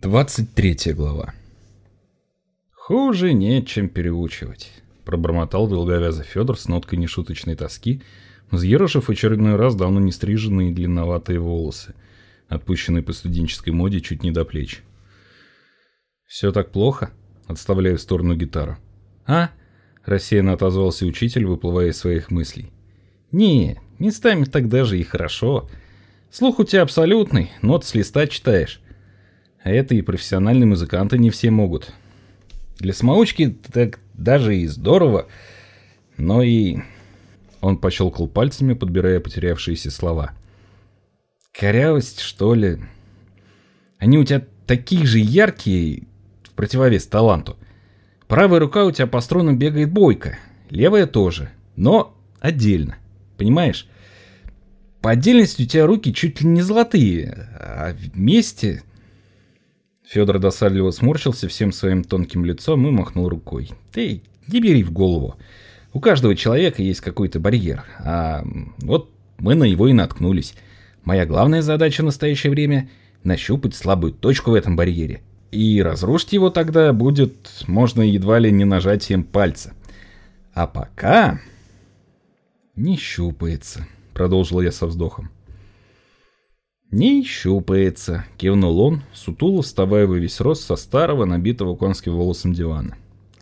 23 глава. «Хуже нечем переучивать», — пробормотал долговязый Федор с ноткой нешуточной тоски, взъерошив очередной раз давно не стриженные длинноватые волосы, отпущенные по студенческой моде чуть не до плеч. «Все так плохо?» — отставляя в сторону гитару. «А?» — рассеянно отозвался учитель, выплывая из своих мыслей. «Не, местами так даже и хорошо. Слух у тебя абсолютный, нот с листа читаешь. А это и профессиональные музыканты не все могут. Для самоучки так даже и здорово, но и... Он пощелкал пальцами, подбирая потерявшиеся слова. Корявость, что ли? Они у тебя такие же яркие, в противовес таланту. Правая рука у тебя по струнам бегает бойко, левая тоже, но отдельно. Понимаешь? По отдельности у тебя руки чуть ли не золотые, а вместе... Федор досадливо сморщился всем своим тонким лицом и махнул рукой. «Ты не бери в голову. У каждого человека есть какой-то барьер, а вот мы на него и наткнулись. Моя главная задача в настоящее время — нащупать слабую точку в этом барьере. И разрушить его тогда будет можно едва ли не нажатием пальца. А пока... «Не щупается», — продолжил я со вздохом. «Не щупается», — кивнул он, сутуло вставая во весь рост со старого, набитого конским волосом дивана.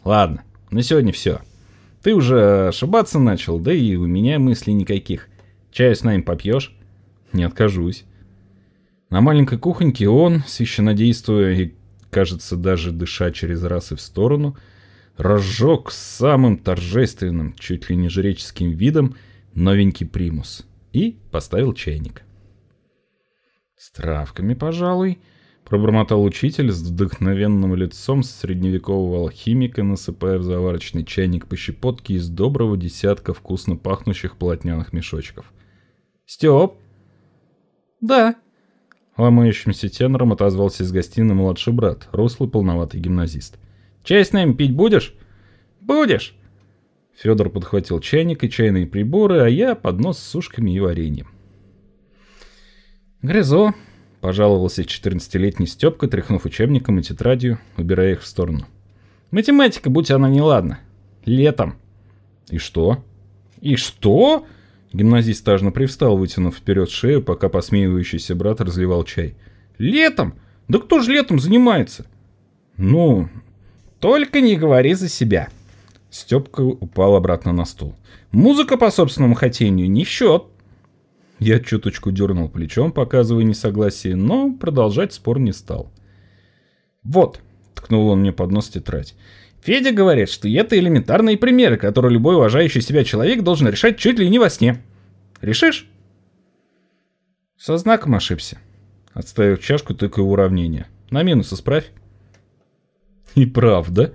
«Ладно, на сегодня все. Ты уже ошибаться начал, да и у меня мыслей никаких. Чаю с нами попьешь?» «Не откажусь». На маленькой кухоньке он, священнодействуя и, кажется, даже дыша через раз и в сторону, разжег самым торжественным, чуть ли не жреческим видом, новенький примус и поставил чайник. «С травками, пожалуй», — пробормотал учитель с вдохновенным лицом средневекового алхимика, насыпая в заварочный чайник по щепотке из доброго десятка вкусно пахнущих полотняных мешочков. «Степ!» «Да», — ломающимся тенором отозвался из гостиной младший брат, рослый полноватый гимназист. «Чай с нами пить будешь?» «Будешь!» Федор подхватил чайник и чайные приборы, а я поднос с сушками и вареньем. «Грызо», — пожаловался 14-летний Степка, тряхнув учебником и тетрадью, убирая их в сторону. «Математика, будь она неладна. Летом». «И что?» «И что?» Гимназист тажно привстал, вытянув вперед шею, пока посмеивающийся брат разливал чай. «Летом? Да кто же летом занимается?» «Ну, только не говори за себя». Степка упал обратно на стул. «Музыка по собственному хотению не в счет». Я чуточку дернул плечом, показывая несогласие, но продолжать спор не стал. «Вот», — ткнул он мне под нос тетрадь, — «Федя говорит, что это элементарные примеры, которые любой уважающий себя человек должен решать чуть ли не во сне. Решишь?» Со знаком ошибся. Отставив чашку, тыкаю уравнение. На минус исправь. И правда.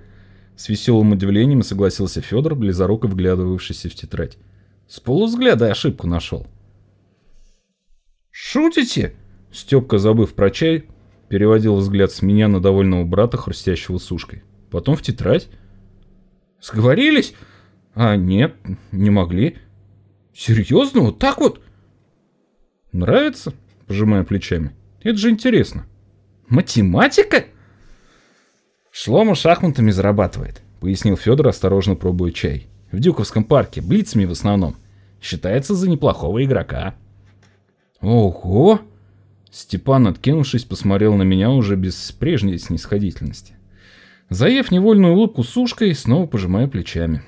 С веселым удивлением согласился Федор, близоруко вглядывавшийся в тетрадь. С полузгляда ошибку нашел. «Шутите?» Степка, забыв про чай, переводил взгляд с меня на довольного брата, хрустящего сушкой. Потом в тетрадь. «Сговорились?» «А нет, не могли». «Серьезно? Вот так вот?» «Нравится?» — пожимая плечами. «Это же интересно». «Математика?» «Шлома шахматами зарабатывает», — пояснил Федор, осторожно пробуя чай. «В Дюковском парке, блицами в основном. Считается за неплохого игрока». Ого! Степан, откинувшись, посмотрел на меня уже без прежней снисходительности. Заев невольную улыбку с ушкой, снова пожимая плечами.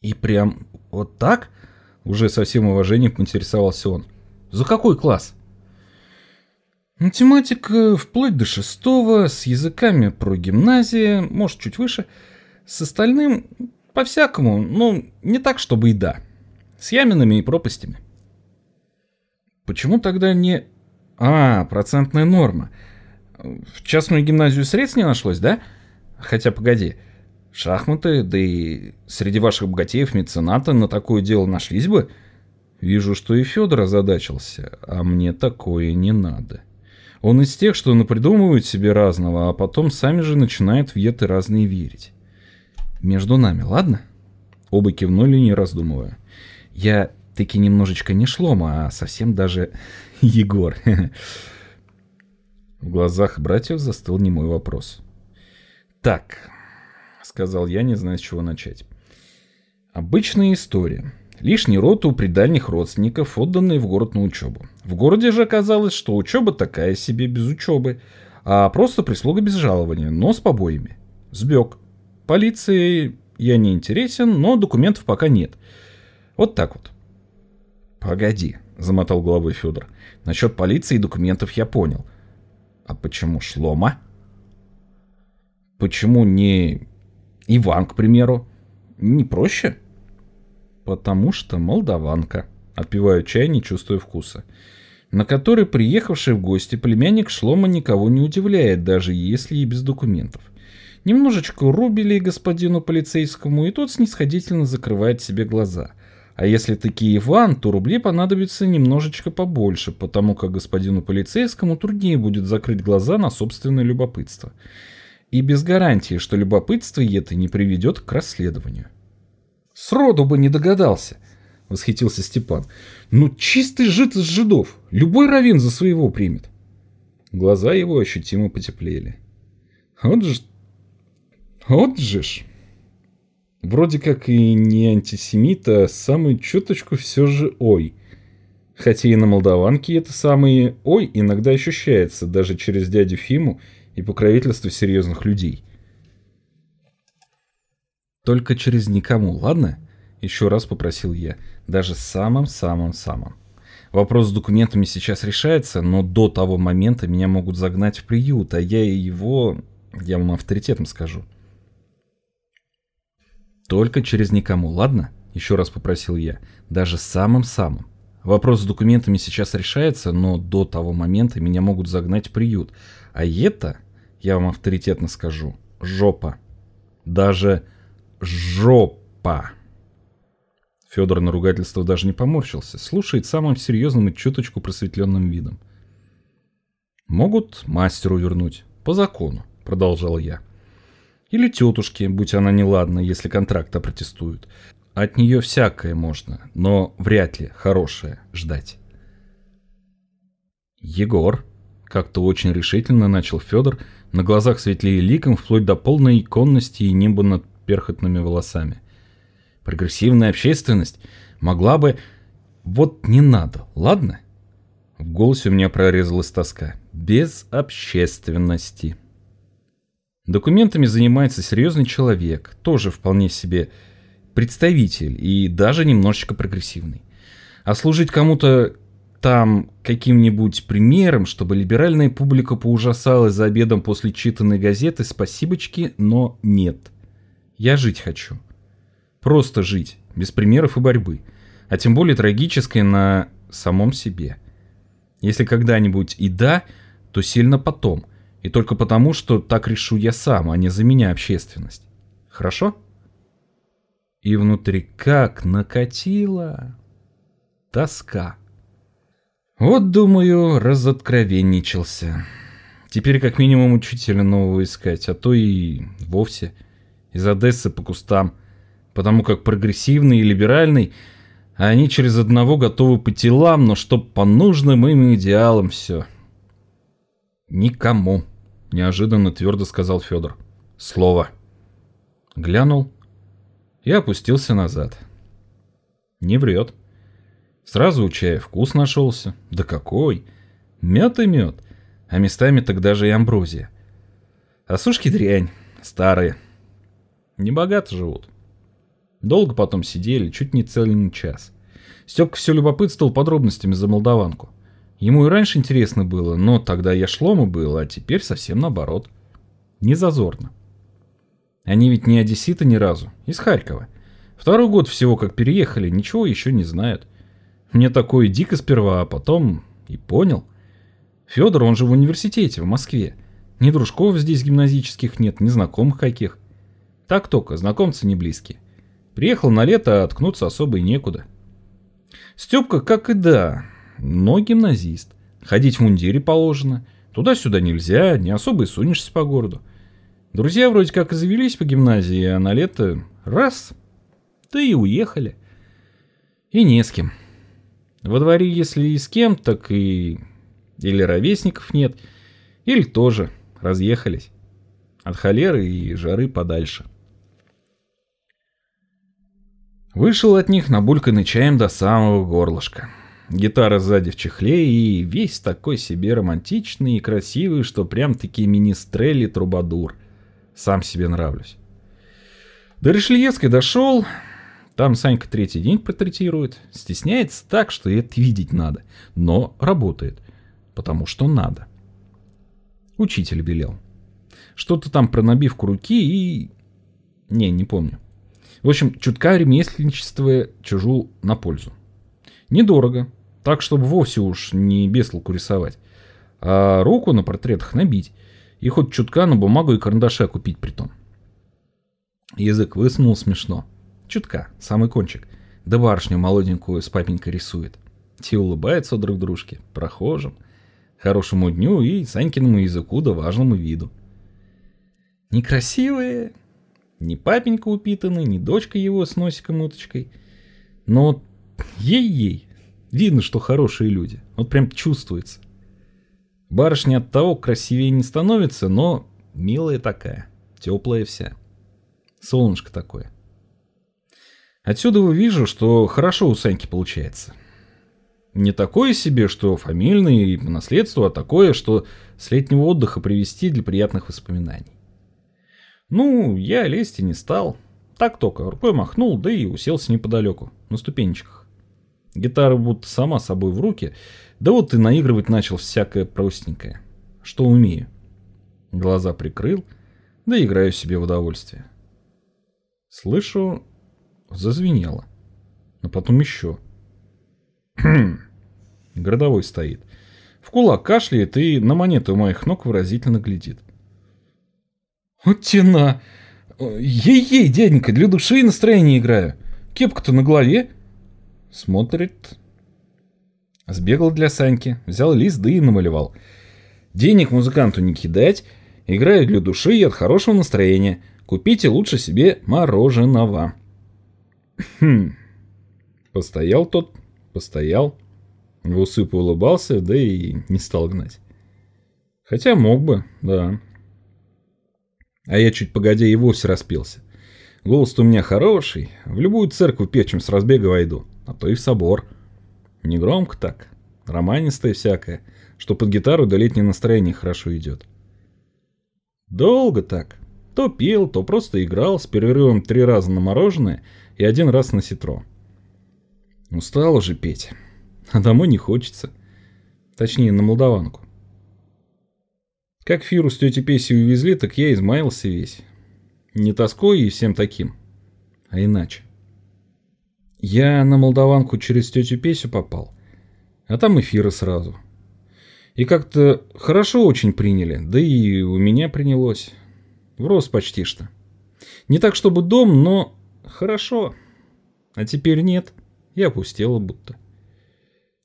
И прям вот так? Уже со всем уважением поинтересовался он. За какой класс? Математика вплоть до шестого, с языками про гимназия, может чуть выше. С остальным по-всякому, ну, не так, чтобы и да. С яминами и пропастями. Почему тогда не... А, процентная норма. В частную гимназию средств не нашлось, да? Хотя, погоди. Шахматы, да и среди ваших богатеев мецената на такое дело нашлись бы. Вижу, что и Федор озадачился, а мне такое не надо. Он из тех, что напридумывают себе разного, а потом сами же начинают в еты разные верить. Между нами, ладно? Оба кивнули, не раздумывая. Я таки немножечко не Шлома, а совсем даже Егор. В глазах братьев застыл немой вопрос. «Так», — сказал я, не зная, с чего начать. «Обычная история. Лишний род у предальних родственников, отданные в город на учебу. В городе же оказалось, что учеба такая себе без учебы, а просто прислуга без жалования, но с побоями. Сбег. Полиции я не интересен, но документов пока нет. Вот так вот. Погоди, замотал головой Федор. Насчет полиции и документов я понял. А почему Шлома? Почему не Иван, к примеру? Не проще? Потому что молдаванка. Отпиваю чай, не чувствуя вкуса. На который приехавший в гости племянник Шлома никого не удивляет, даже если и без документов. Немножечко рубили господину полицейскому, и тот снисходительно закрывает себе глаза – а если таки Иван, то рублей понадобится немножечко побольше, потому как господину полицейскому труднее будет закрыть глаза на собственное любопытство. И без гарантии, что любопытство это не приведет к расследованию. «Сроду бы не догадался!» — восхитился Степан. «Ну, чистый жид из жидов! Любой равин за своего примет!» Глаза его ощутимо потеплели. «Вот же... Вот же ж!» Вроде как и не антисемит, а самую чуточку все же ой. Хотя и на молдаванке это самое ой иногда ощущается, даже через дядю Фиму и покровительство серьезных людей. Только через никому, ладно? Еще раз попросил я, даже самым-самым-самым. Вопрос с документами сейчас решается, но до того момента меня могут загнать в приют, а я его, я вам авторитетом скажу, только через никому, ладно? Еще раз попросил я. Даже самым-самым. Вопрос с документами сейчас решается, но до того момента меня могут загнать в приют. А это, я вам авторитетно скажу, жопа. Даже жопа. Федор на ругательство даже не поморщился, слушает самым серьезным и чуточку просветленным видом. «Могут мастеру вернуть, по закону», — продолжал я. Или тетушке, будь она неладна, если контракт опротестуют. От нее всякое можно, но вряд ли хорошее ждать. Егор, как-то очень решительно начал Федор, на глазах светлее ликом, вплоть до полной иконности и неба над перхотными волосами. Прогрессивная общественность могла бы... Вот не надо, ладно? В голосе у меня прорезалась тоска. Без общественности. Документами занимается серьезный человек, тоже вполне себе представитель и даже немножечко прогрессивный. А служить кому-то там каким-нибудь примером, чтобы либеральная публика поужасалась за обедом после читанной газеты, спасибочки, но нет. Я жить хочу. Просто жить, без примеров и борьбы. А тем более трагической на самом себе. Если когда-нибудь и да, то сильно потом – и только потому, что так решу я сам, а не за меня общественность. Хорошо? И внутри как накатила тоска. Вот, думаю, разоткровенничался. Теперь как минимум учителя нового искать, а то и вовсе из Одессы по кустам. Потому как прогрессивный и либеральный, а они через одного готовы по телам, но чтоб по нужным им идеалам все. Никому неожиданно твердо сказал Федор. Слово. Глянул и опустился назад. Не врет. Сразу у чая вкус нашелся. Да какой! Мед и мед. А местами тогда же и амброзия. А сушки дрянь. Старые. Небогато живут. Долго потом сидели, чуть не целый час. Степка все любопытствовал подробностями за молдаванку. Ему и раньше интересно было, но тогда я шлому был, а теперь совсем наоборот. Не зазорно. Они ведь не одесситы ни разу, из Харькова. Второй год всего как переехали, ничего еще не знают. Мне такое дико сперва, а потом и понял. Федор, он же в университете, в Москве. Ни дружков здесь гимназических нет, ни знакомых каких. Так только, знакомцы не близкие. Приехал на лето, а откнуться особо и некуда. Степка, как и да, но гимназист. Ходить в мундире положено. Туда-сюда нельзя, не особо и сунешься по городу. Друзья вроде как и завелись по гимназии, а на лето раз, да и уехали. И не с кем. Во дворе, если и с кем, так и... Или ровесников нет, Или тоже разъехались. От холеры и жары подальше. Вышел от них набульканный чаем до самого горлышка. Гитара сзади в чехле и весь такой себе романтичный и красивый, что прям-таки министрелли трубадур. Сам себе нравлюсь. До Ришельевской дошел, там Санька третий день портретирует. Стесняется так, что это видеть надо. Но работает. Потому что надо. Учитель велел. Что-то там про набивку руки и... Не, не помню. В общем, чутка ремесленничество чужу на пользу. Недорого. Так, чтобы вовсе уж не без толку рисовать. А руку на портретах набить. И хоть чутка на бумагу и карандаша купить притом. Язык высунул смешно. Чутка, самый кончик. Да барышню молоденькую с папенькой рисует. Те улыбаются друг дружке, прохожим, хорошему дню и Санькиному языку да важному виду. Некрасивые, ни папенька упитанный, ни дочка его с носиком-уточкой. Но ей-ей, видно, что хорошие люди. Вот прям чувствуется. Барышня от того красивее не становится, но милая такая, теплая вся. Солнышко такое. Отсюда вижу, что хорошо у Саньки получается. Не такое себе, что фамильное и по наследству, а такое, что с летнего отдыха привести для приятных воспоминаний. Ну, я лезть и не стал. Так только рукой махнул, да и уселся неподалеку, на ступенечках. Гитара будто сама собой в руки, да вот и наигрывать начал всякое простенькое, что умею. Глаза прикрыл, да играю себе в удовольствие. Слышу, Зазвенело. А потом еще. Городовой стоит. В кулак кашляет и на монеты у моих ног выразительно глядит. Вот тена! Ей-ей, дяденька, для души и настроения играю. Кепка-то на голове. Смотрит. Сбегал для Саньки, взял лист, да и намалевал. Денег музыканту не кидать, играю для души и от хорошего настроения. Купите лучше себе мороженого. Хм. Постоял тот, постоял. В усы улыбался, да и не стал гнать. Хотя мог бы, да. А я чуть погодя и вовсе распился. голос у меня хороший, в любую церковь печем с разбега войду, а то и в собор. Не громко так, романистое всякое, что под гитару до летнее настроение хорошо идет. Долго так. То пел, то просто играл с перерывом три раза на мороженое и один раз на ситро. Устал уже петь, а домой не хочется. Точнее, на молдаванку. Как Фиру с тетей Песей увезли, так я измаялся весь. Не тоской и всем таким, а иначе. Я на молдаванку через тетю Песю попал, а там эфира сразу. И как-то хорошо очень приняли, да и у меня принялось. Врос почти что. Не так, чтобы дом, но хорошо. А теперь нет. И опустела будто.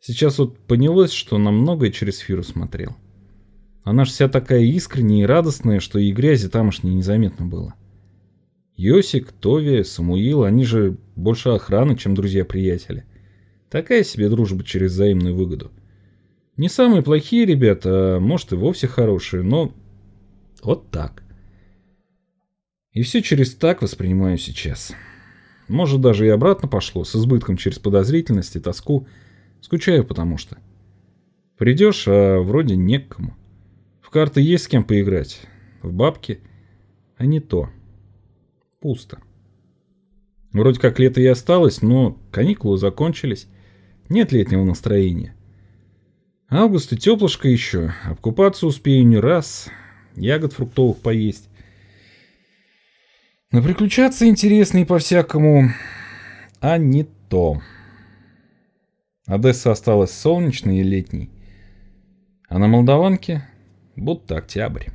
Сейчас вот понялось, что на многое через Фиру смотрел. Она ж вся такая искренняя и радостная, что и грязи тамошней незаметно было. Йосик, Тови, Самуил, они же больше охраны, чем друзья-приятели. Такая себе дружба через взаимную выгоду. Не самые плохие ребята, а может и вовсе хорошие, но вот так. И все через так воспринимаю сейчас. Может, даже и обратно пошло, с избытком через подозрительность и тоску. Скучаю потому что. Придешь, а вроде не к кому. В карты есть с кем поиграть. В бабки. А не то. Пусто. Вроде как лето и осталось, но каникулы закончились. Нет летнего настроения. Август и теплышко еще. Обкупаться успею не раз. Ягод фруктовых поесть. Но приключаться интересно и по-всякому, а не то. Одесса осталась солнечной и летней, а на Молдаванке будто октябрь.